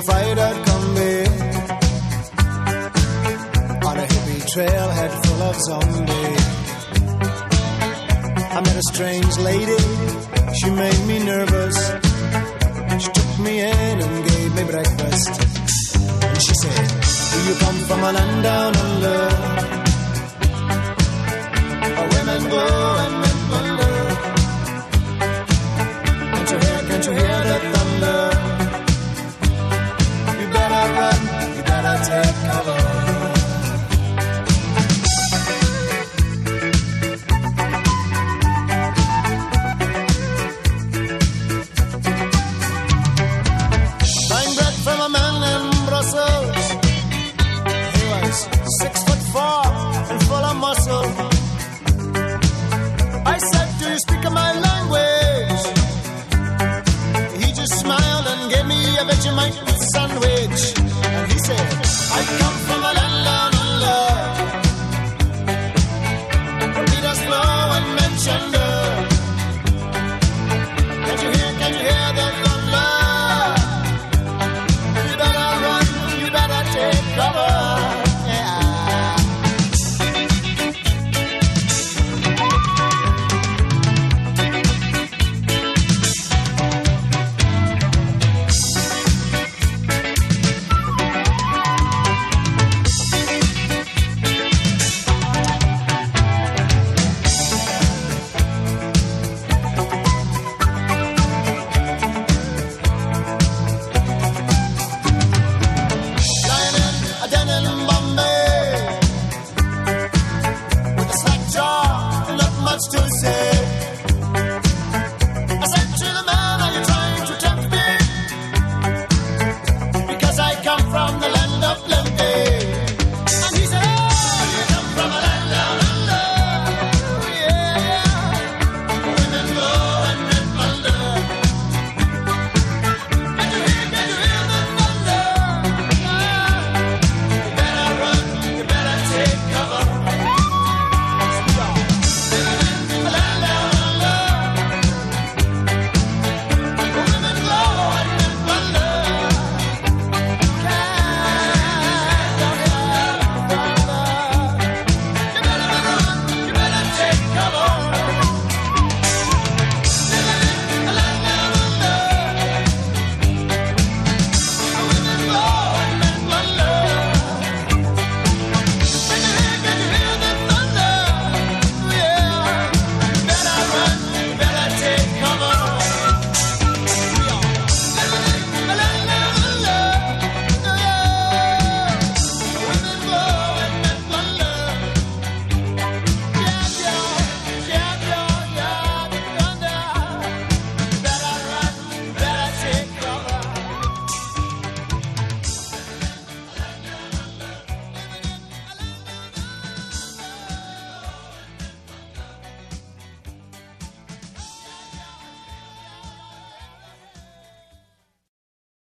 afraid I'd come back on a hippie trailhead full of zombies. I met a strange lady, she made me nervous. She took me in and gave me breakfast. And she said, Do you come from a land down under? take much to say.